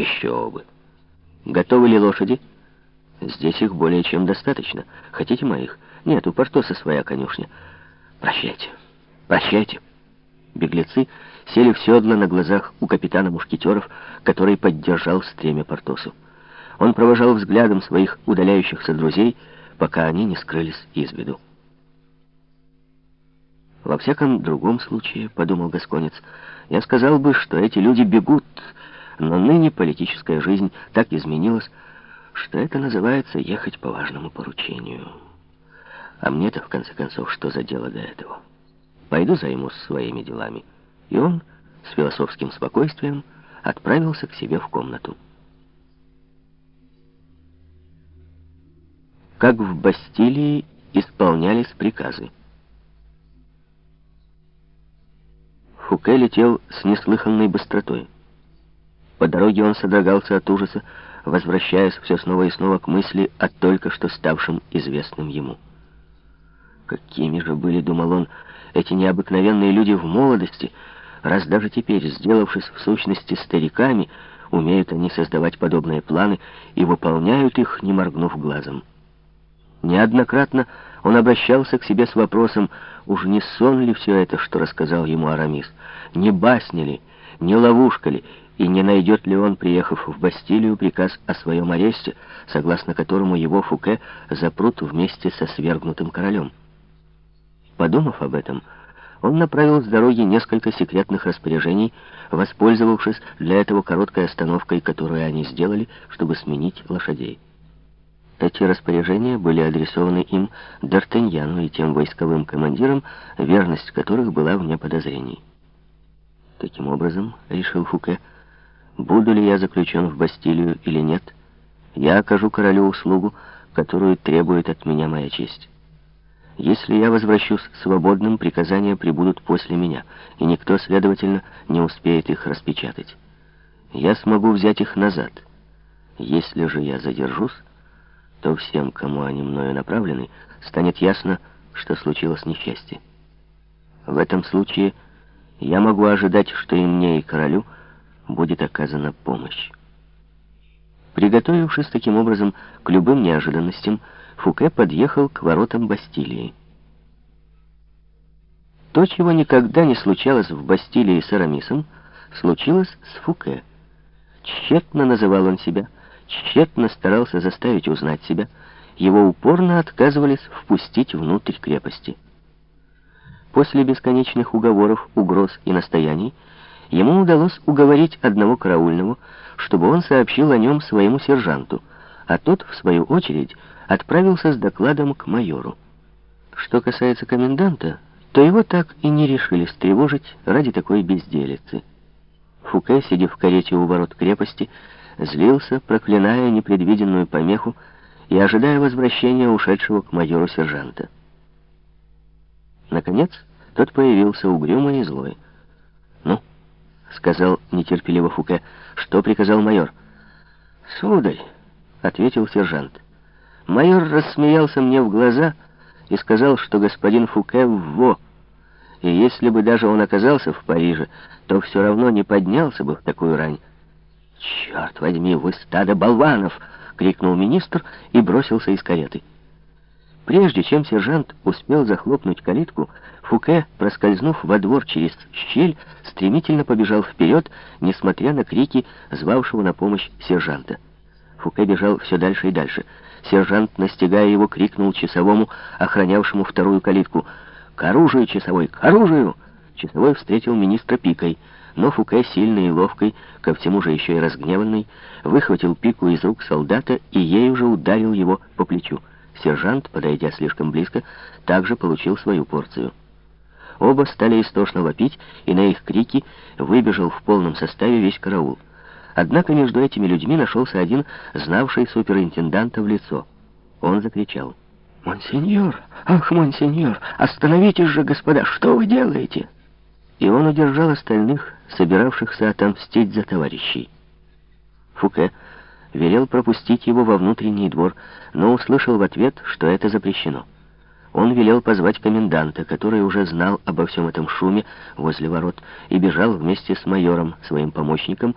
Еще бы. Готовы ли лошади? Здесь их более чем достаточно. Хотите моих? Нет, у Портоса своя конюшня. Прощайте, прощайте. Беглецы сели в седло на глазах у капитана мушкетеров, который поддержал стремя Портосу. Он провожал взглядом своих удаляющихся друзей, пока они не скрылись из виду. «Во всяком другом случае, — подумал Гасконец, — я сказал бы, что эти люди бегут, но ныне политическая жизнь так изменилась, что это называется ехать по важному поручению. А мне-то, в конце концов, что за дело до этого? Пойду займусь своими делами». И он с философским спокойствием отправился к себе в комнату. Как в Бастилии исполнялись приказы. Фуке летел с неслыханной быстротой. По дороге он содрогался от ужаса, возвращаясь все снова и снова к мысли о только что ставшем известным ему. Какими же были, думал он, эти необыкновенные люди в молодости, раз даже теперь, сделавшись в сущности стариками, умеют они создавать подобные планы и выполняют их, не моргнув глазом. Неоднократно он обращался к себе с вопросом, уж не сон ли все это, что рассказал ему Арамис, не басня ли, не ловушка ли, и не найдет ли он, приехав в Бастилию, приказ о своем аресте, согласно которому его Фуке запрут вместе со свергнутым королем. Подумав об этом, он направил с дороги несколько секретных распоряжений, воспользовавшись для этого короткой остановкой, которую они сделали, чтобы сменить лошадей. Эти распоряжения были адресованы им Д'Артаньяну и тем войсковым командирам, верность которых была вне подозрений. Таким образом, решил Фуке, буду ли я заключен в Бастилию или нет, я окажу королю услугу, которую требует от меня моя честь. Если я возвращусь свободным, приказания прибудут после меня, и никто, следовательно, не успеет их распечатать. Я смогу взять их назад. Если же я задержусь, то всем, кому они мною направлены, станет ясно, что случилось несчастье. В этом случае я могу ожидать, что и мне, и королю будет оказана помощь. Приготовившись таким образом к любым неожиданностям, Фуке подъехал к воротам Бастилии. То, чего никогда не случалось в Бастилии с Арамисом, случилось с Фуке. Тщетно называл он себя — тщетно старался заставить узнать себя, его упорно отказывались впустить внутрь крепости. После бесконечных уговоров, угроз и настояний ему удалось уговорить одного караульного, чтобы он сообщил о нем своему сержанту, а тот, в свою очередь, отправился с докладом к майору. Что касается коменданта, то его так и не решились тревожить ради такой безделицы. Фуке, сидя в карете у ворот крепости, злился, проклиная непредвиденную помеху и ожидая возвращения ушедшего к майору сержанта. Наконец, тот появился угрюмый и злой. Сказал нетерпеливо Фуке. «Что приказал майор?» «Сударь», — ответил сержант. Майор рассмеялся мне в глаза и сказал, что господин Фуке в ВО, и если бы даже он оказался в Париже, то все равно не поднялся бы в такую рань. «Черт возьми, вы стадо болванов!» — крикнул министр и бросился из кареты. Прежде чем сержант успел захлопнуть калитку, Фуке, проскользнув во двор через щель, стремительно побежал вперед, несмотря на крики звавшего на помощь сержанта. Фуке бежал все дальше и дальше. Сержант, настигая его, крикнул часовому, охранявшему вторую калитку. «К оружию, часовой, к оружию!» Часовой встретил министра пикой — но Фуке, сильный и ловкий, ко всему же еще и разгневанный, выхватил пику из рук солдата и ей уже ударил его по плечу. Сержант, подойдя слишком близко, также получил свою порцию. Оба стали истошно вопить, и на их крики выбежал в полном составе весь караул. Однако между этими людьми нашелся один, знавший суперинтенданта в лицо. Он закричал. «Монсеньор! Ах, монсеньор! Остановитесь же, господа! Что вы делаете?» и он удержал остальных, собиравшихся отомстить за товарищей. Фуке велел пропустить его во внутренний двор, но услышал в ответ, что это запрещено. Он велел позвать коменданта, который уже знал обо всем этом шуме возле ворот, и бежал вместе с майором, своим помощником,